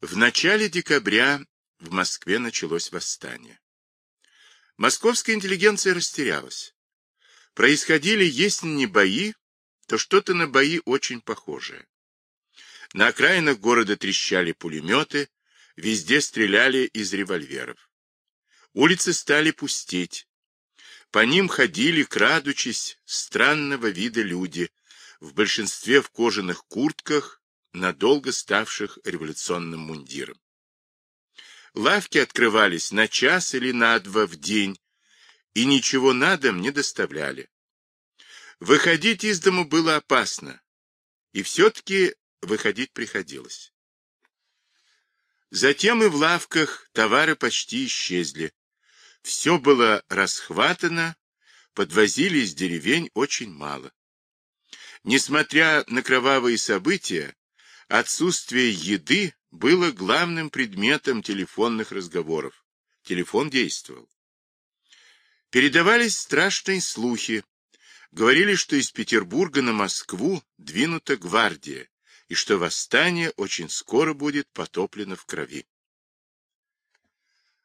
В начале декабря в Москве началось восстание. Московская интеллигенция растерялась. Происходили, если не бои, то что-то на бои очень похожее. На окраинах города трещали пулеметы, везде стреляли из револьверов. Улицы стали пустеть. По ним ходили, крадучись, странного вида люди, в большинстве в кожаных куртках, надолго ставших революционным мундиром. Лавки открывались на час или на два в день, и ничего на дом не доставляли. Выходить из дому было опасно, и все-таки выходить приходилось. Затем и в лавках товары почти исчезли. Все было расхватано, подвозили из деревень очень мало. Несмотря на кровавые события, отсутствие еды было главным предметом телефонных разговоров. Телефон действовал. Передавались страшные слухи. Говорили, что из Петербурга на Москву двинута гвардия, и что восстание очень скоро будет потоплено в крови.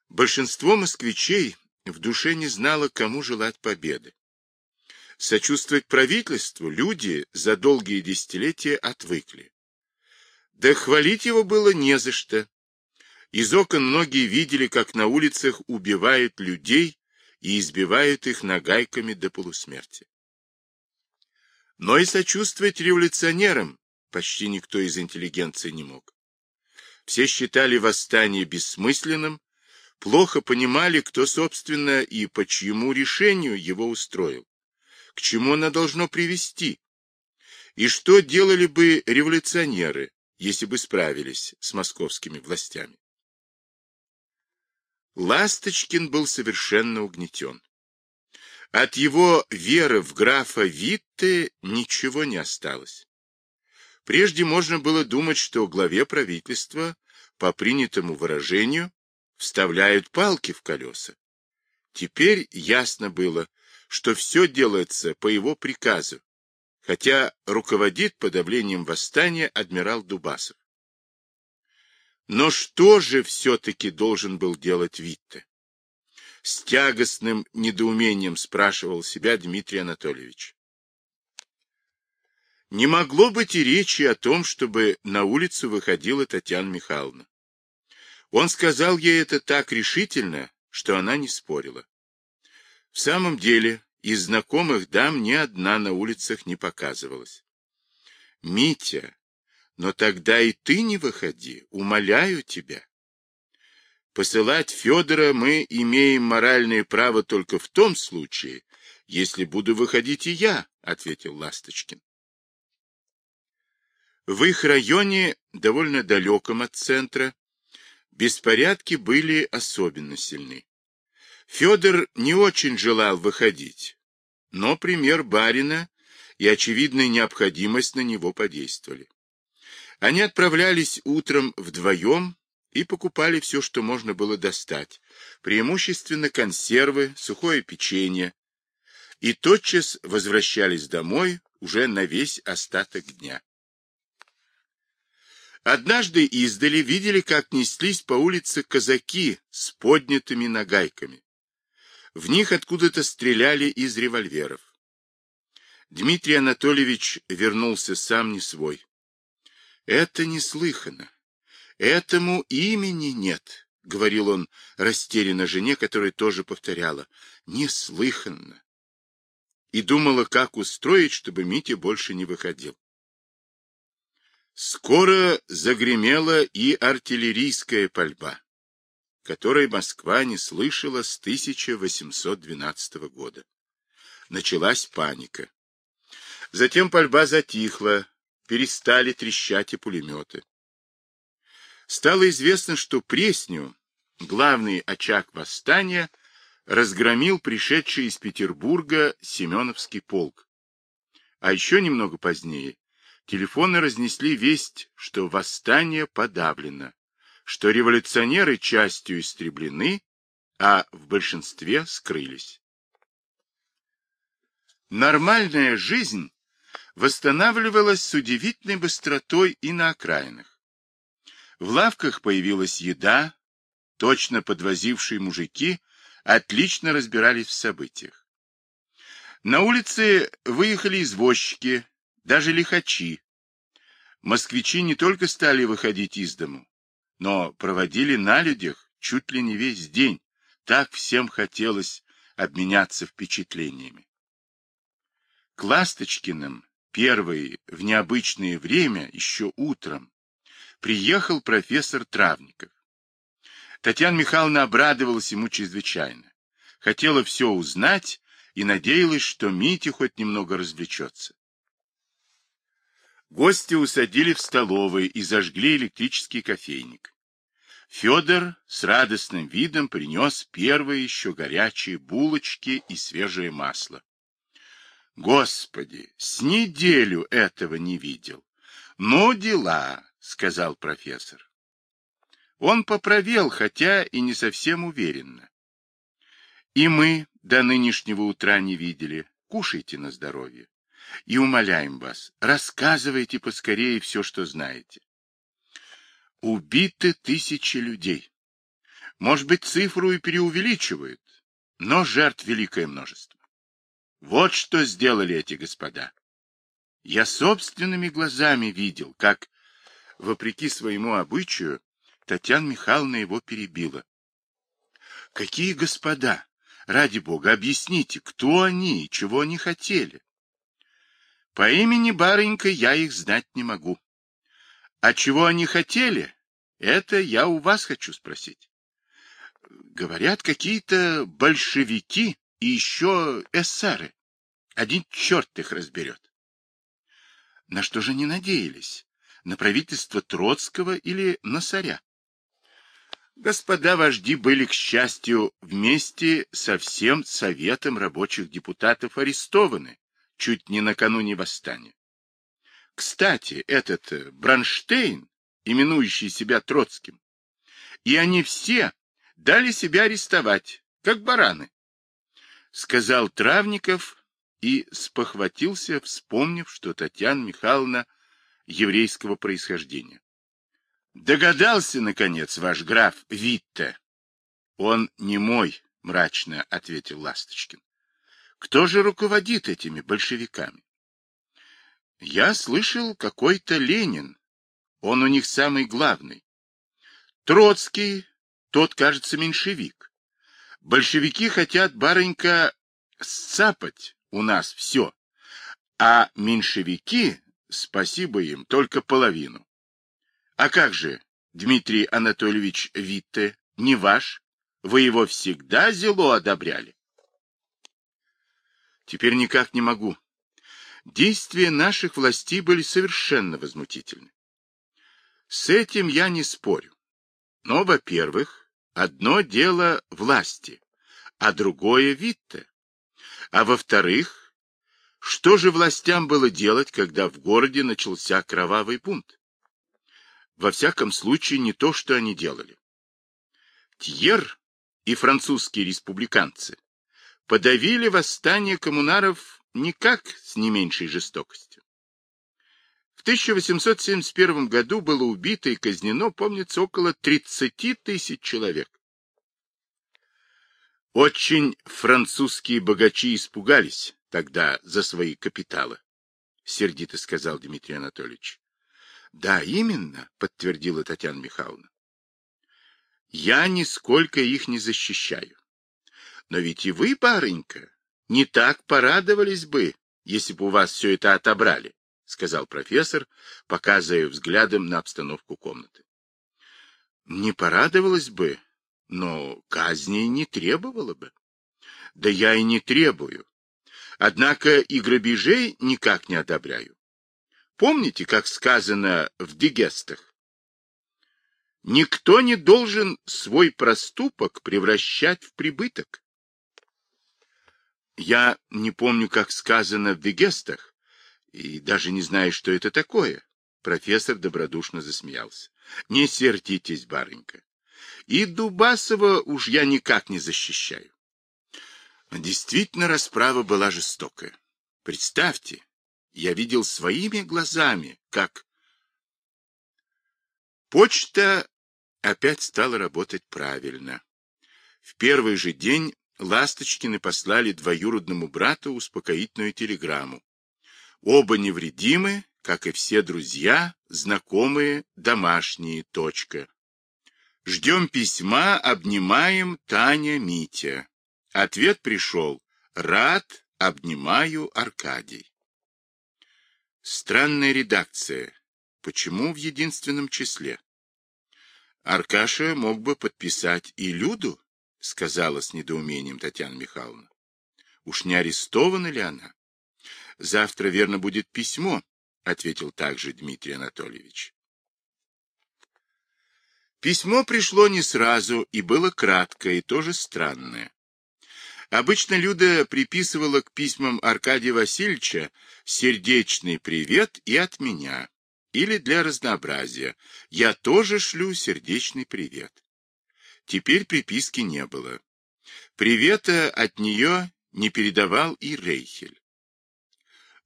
Большинство москвичей в душе не знало, кому желать победы. Сочувствовать правительству люди за долгие десятилетия отвыкли. Да хвалить его было не за что. Из окон многие видели, как на улицах убивают людей и избивают их нагайками до полусмерти. Но и сочувствовать революционерам почти никто из интеллигенции не мог. Все считали восстание бессмысленным, плохо понимали, кто, собственно, и по чьему решению его устроил, к чему оно должно привести, и что делали бы революционеры, если бы справились с московскими властями. Ласточкин был совершенно угнетен. От его веры в графа Витте ничего не осталось. Прежде можно было думать, что главе правительства, по принятому выражению, вставляют палки в колеса. Теперь ясно было, что все делается по его приказу, хотя руководит подавлением восстания адмирал Дубасов. Но что же все-таки должен был делать Витте? С тягостным недоумением спрашивал себя Дмитрий Анатольевич. Не могло быть и речи о том, чтобы на улицу выходила Татьяна Михайловна. Он сказал ей это так решительно, что она не спорила. В самом деле, из знакомых дам ни одна на улицах не показывалась. «Митя, но тогда и ты не выходи, умоляю тебя. Посылать Федора мы имеем моральное право только в том случае, если буду выходить и я», — ответил Ласточкин. В их районе, довольно далеком от центра, беспорядки были особенно сильны. Федор не очень желал выходить, но пример барина и очевидная необходимость на него подействовали. Они отправлялись утром вдвоем и покупали все, что можно было достать, преимущественно консервы, сухое печенье, и тотчас возвращались домой уже на весь остаток дня. Однажды издали видели, как неслись по улице казаки с поднятыми нагайками. В них откуда-то стреляли из револьверов. Дмитрий Анатольевич вернулся сам не свой. Это неслыханно. Этому имени нет, — говорил он растерянно жене, которая тоже повторяла. Неслыханно. И думала, как устроить, чтобы Митя больше не выходил. Скоро загремела и артиллерийская пальба, которой Москва не слышала с 1812 года. Началась паника. Затем пальба затихла, перестали трещать и пулеметы. Стало известно, что Пресню, главный очаг восстания, разгромил пришедший из Петербурга Семеновский полк. А еще немного позднее телефоны разнесли весть, что восстание подавлено, что революционеры частью истреблены, а в большинстве скрылись. Нормальная жизнь восстанавливалась с удивительной быстротой и на окраинах. В лавках появилась еда, точно подвозившие мужики отлично разбирались в событиях. На улице выехали извозчики, даже лихачи. Москвичи не только стали выходить из дому, но проводили на людях чуть ли не весь день. Так всем хотелось обменяться впечатлениями. К Ласточкиным первый в необычное время, еще утром, приехал профессор Травников. Татьяна Михайловна обрадовалась ему чрезвычайно. Хотела все узнать и надеялась, что Митя хоть немного развлечется. Гости усадили в столовой и зажгли электрический кофейник. Федор с радостным видом принес первые еще горячие булочки и свежее масло. Господи, с неделю этого не видел. Ну, дела, сказал профессор. Он поправел, хотя и не совсем уверенно. И мы до нынешнего утра не видели. Кушайте на здоровье. И умоляем вас, рассказывайте поскорее все, что знаете. Убиты тысячи людей. Может быть, цифру и преувеличивают, но жертв великое множество. Вот что сделали эти господа. Я собственными глазами видел, как, вопреки своему обычаю, Татьяна Михайловна его перебила. Какие господа? Ради бога, объясните, кто они и чего они хотели? По имени барынька я их знать не могу. А чего они хотели, это я у вас хочу спросить. Говорят, какие-то большевики и еще эсеры. Один черт их разберет. На что же не надеялись? На правительство Троцкого или на царя? Господа вожди были, к счастью, вместе со всем Советом рабочих депутатов арестованы, чуть не накануне восстания. Кстати, этот э, Бронштейн, именующий себя Троцким, и они все дали себя арестовать, как бараны, сказал Травников и спохватился, вспомнив, что Татьяна Михайловна еврейского происхождения. Догадался, наконец, ваш граф Витте. Он не мой, мрачно ответил Ласточкин. Кто же руководит этими большевиками? Я слышал, какой-то Ленин. Он у них самый главный. Троцкий, тот, кажется, меньшевик. Большевики хотят, барынька, сцапать у нас все. А меньшевики, спасибо им, только половину. А как же, Дмитрий Анатольевич Витте, не ваш? Вы его всегда зело одобряли. Теперь никак не могу. Действия наших властей были совершенно возмутительны. С этим я не спорю. Но, во-первых, одно дело власти, а другое Витте. А во-вторых, что же властям было делать, когда в городе начался кровавый бунт? Во всяком случае, не то, что они делали. Тьер и французские республиканцы подавили восстание коммунаров никак с не меньшей жестокостью. В 1871 году было убито и казнено, помнится, около 30 тысяч человек. Очень французские богачи испугались тогда за свои капиталы, сердито сказал Дмитрий Анатольевич. Да, именно, подтвердила Татьяна Михайловна. Я нисколько их не защищаю. Но ведь и вы, барынька, не так порадовались бы, если бы у вас все это отобрали, сказал профессор, показывая взглядом на обстановку комнаты. Не порадовалась бы, но казни не требовала бы. Да я и не требую. Однако и грабежей никак не одобряю. Помните, как сказано в Дигестах? Никто не должен свой проступок превращать в прибыток. Я не помню, как сказано в Дигестах, и даже не знаю, что это такое. Профессор добродушно засмеялся. Не сердитесь, барынька. И Дубасова уж я никак не защищаю. Действительно, расправа была жестокая. Представьте, я видел своими глазами, как... Почта опять стала работать правильно. В первый же день Ласточкины послали двоюродному брату успокоительную телеграмму. Оба невредимы, как и все друзья, знакомые, домашние, точка. Ждем письма, обнимаем Таня, Митя. Ответ пришел. Рад, обнимаю, Аркадий. Странная редакция. Почему в единственном числе? Аркаша мог бы подписать и Люду, сказала с недоумением Татьяна Михайловна. Уж не арестована ли она? Завтра, верно, будет письмо, ответил также Дмитрий Анатольевич. Письмо пришло не сразу и было краткое и тоже странное. Обычно Люда приписывала к письмам Аркадия Васильевича сердечный привет и от меня. Или для разнообразия. Я тоже шлю сердечный привет. Теперь приписки не было. Привета от нее не передавал и Рейхель.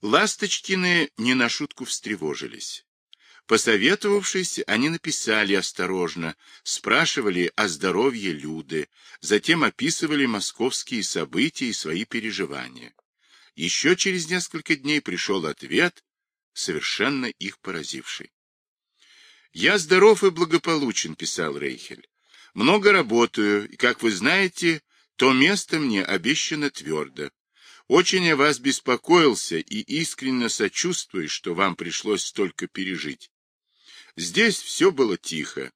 Ласточкины не на шутку встревожились. Посоветовавшись, они написали осторожно, спрашивали о здоровье Люды, затем описывали московские события и свои переживания. Еще через несколько дней пришел ответ, совершенно их поразивший. «Я здоров и благополучен», — писал Рейхель. «Много работаю, и, как вы знаете, то место мне обещано твердо. Очень я вас беспокоился и искренне сочувствую, что вам пришлось столько пережить. Здесь все было тихо.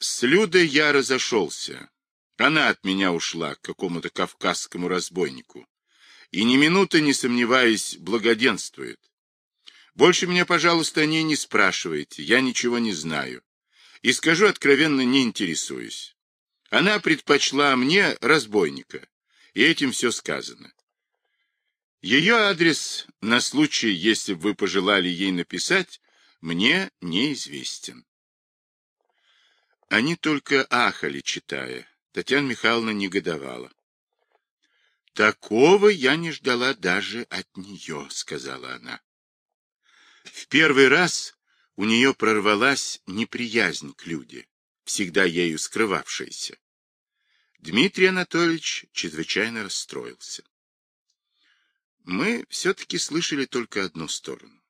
С Людой я разошелся. Она от меня ушла к какому-то кавказскому разбойнику. И ни минуты, не сомневаясь, благоденствует. Больше меня, пожалуйста, о ней не спрашивайте, я ничего не знаю. И скажу откровенно, не интересуюсь. Она предпочла мне разбойника, и этим все сказано. Ее адрес, на случай, если бы вы пожелали ей написать, мне неизвестен. Они только ахали, читая. Татьяна Михайловна негодовала. «Такого я не ждала даже от нее», — сказала она. В первый раз у нее прорвалась неприязнь к Люде, всегда ею скрывавшейся. Дмитрий Анатольевич чрезвычайно расстроился. Мы все-таки слышали только одну сторону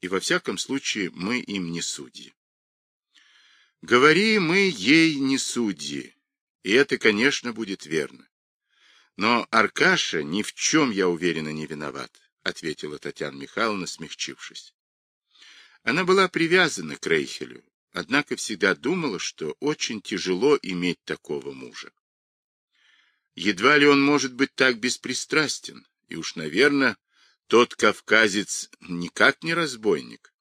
и во всяком случае мы им не судьи. Говори мы ей не судьи, и это, конечно, будет верно. Но Аркаша ни в чем, я уверена, не виноват, ответила Татьяна Михайловна, смягчившись. Она была привязана к Рейхелю, однако всегда думала, что очень тяжело иметь такого мужа. Едва ли он может быть так беспристрастен, и уж, наверное, тот кавказец никак не разбойник.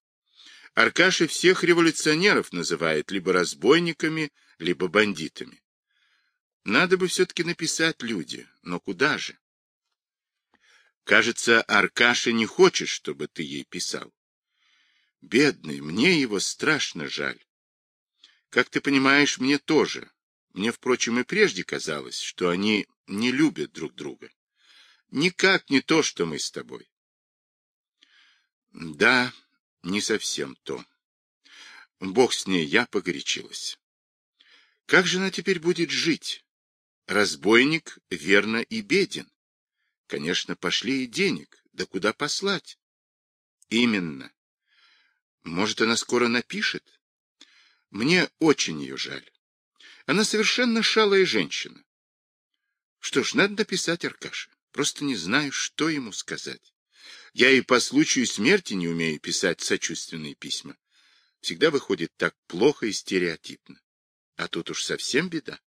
Аркаши всех революционеров называет либо разбойниками, либо бандитами. Надо бы все-таки написать люди, но куда же? Кажется, Аркаша не хочет, чтобы ты ей писал. Бедный, мне его страшно жаль. Как ты понимаешь, мне тоже. Мне, впрочем, и прежде казалось, что они не любят друг друга. Никак не то, что мы с тобой. Да, не совсем то. Бог с ней, я погорячилась. Как же она теперь будет жить? Разбойник, верно, и беден. Конечно, пошли и денег. Да куда послать? Именно. Может, она скоро напишет? Мне очень ее жаль. Она совершенно шалая женщина. Что ж, надо написать Аркаше. Просто не знаю, что ему сказать. Я и по случаю смерти не умею писать сочувственные письма. Всегда выходит так плохо и стереотипно. А тут уж совсем беда.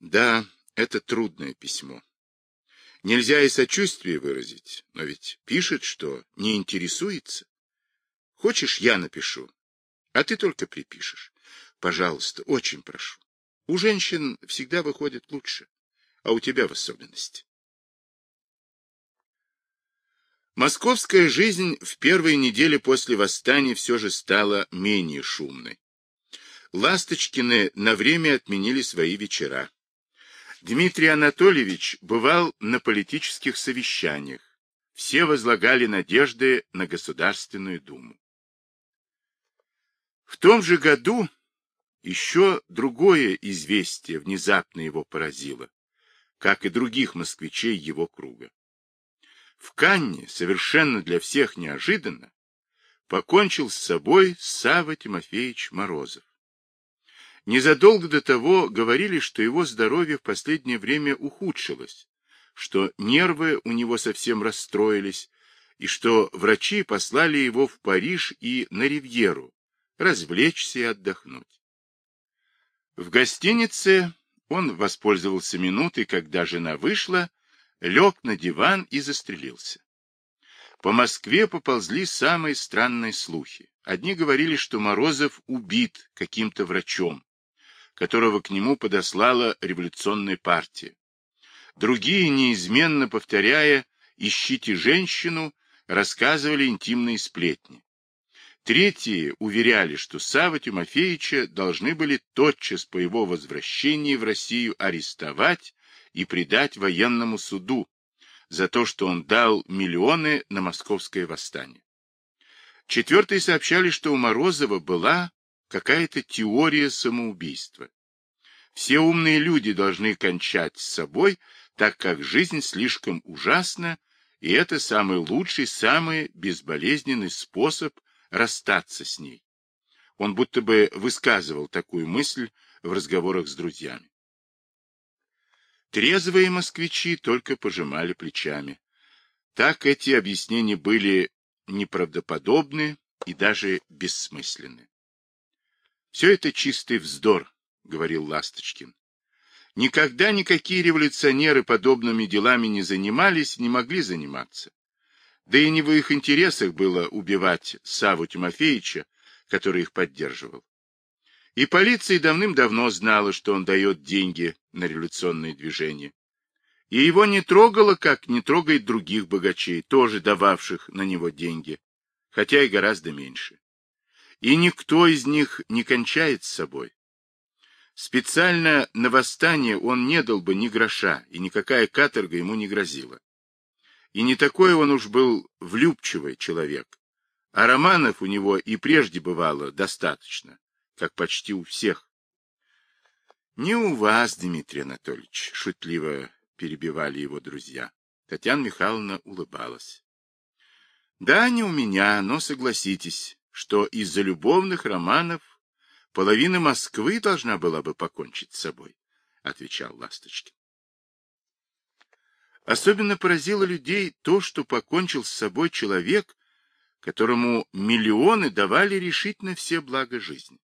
Да, это трудное письмо. Нельзя и сочувствие выразить, но ведь пишет, что не интересуется. Хочешь, я напишу, а ты только припишешь. Пожалуйста, очень прошу. У женщин всегда выходит лучше, а у тебя в особенности. Московская жизнь в первые недели после восстания все же стала менее шумной. Ласточкины на время отменили свои вечера. Дмитрий Анатольевич бывал на политических совещаниях. Все возлагали надежды на Государственную Думу. В том же году еще другое известие внезапно его поразило, как и других москвичей его круга. В Канне, совершенно для всех неожиданно, покончил с собой Сава Тимофеевич Морозов. Незадолго до того говорили, что его здоровье в последнее время ухудшилось, что нервы у него совсем расстроились, и что врачи послали его в Париж и на Ривьеру, развлечься и отдохнуть. В гостинице он воспользовался минутой, когда жена вышла, лег на диван и застрелился. По Москве поползли самые странные слухи. Одни говорили, что Морозов убит каким-то врачом, которого к нему подослала революционная партия. Другие, неизменно повторяя «ищите женщину», рассказывали интимные сплетни. Третьи уверяли, что Савва Тимофеевича должны были тотчас по его возвращении в Россию арестовать и предать военному суду за то, что он дал миллионы на московское восстание. Четвертые сообщали, что у Морозова была какая-то теория самоубийства. Все умные люди должны кончать с собой, так как жизнь слишком ужасна, и это самый лучший, самый безболезненный способ расстаться с ней. Он будто бы высказывал такую мысль в разговорах с друзьями. Трезвые москвичи только пожимали плечами. Так эти объяснения были неправдоподобны и даже бессмысленны. Все это чистый вздор, говорил Ласточкин. Никогда никакие революционеры подобными делами не занимались, не могли заниматься. Да и не в их интересах было убивать Саву Тимофеевича, который их поддерживал. И полиция давным-давно знала, что он дает деньги на революционные движения. И его не трогало, как не трогает других богачей, тоже дававших на него деньги, хотя и гораздо меньше и никто из них не кончает с собой. Специально на восстание он не дал бы ни гроша, и никакая каторга ему не грозила. И не такой он уж был влюбчивый человек, а романов у него и прежде бывало достаточно, как почти у всех. Не у вас, Дмитрий Анатольевич, шутливо перебивали его друзья. Татьяна Михайловна улыбалась. Да, не у меня, но согласитесь, что из-за любовных романов половина Москвы должна была бы покончить с собой, — отвечал Ласточкин. Особенно поразило людей то, что покончил с собой человек, которому миллионы давали решительно все блага жизни.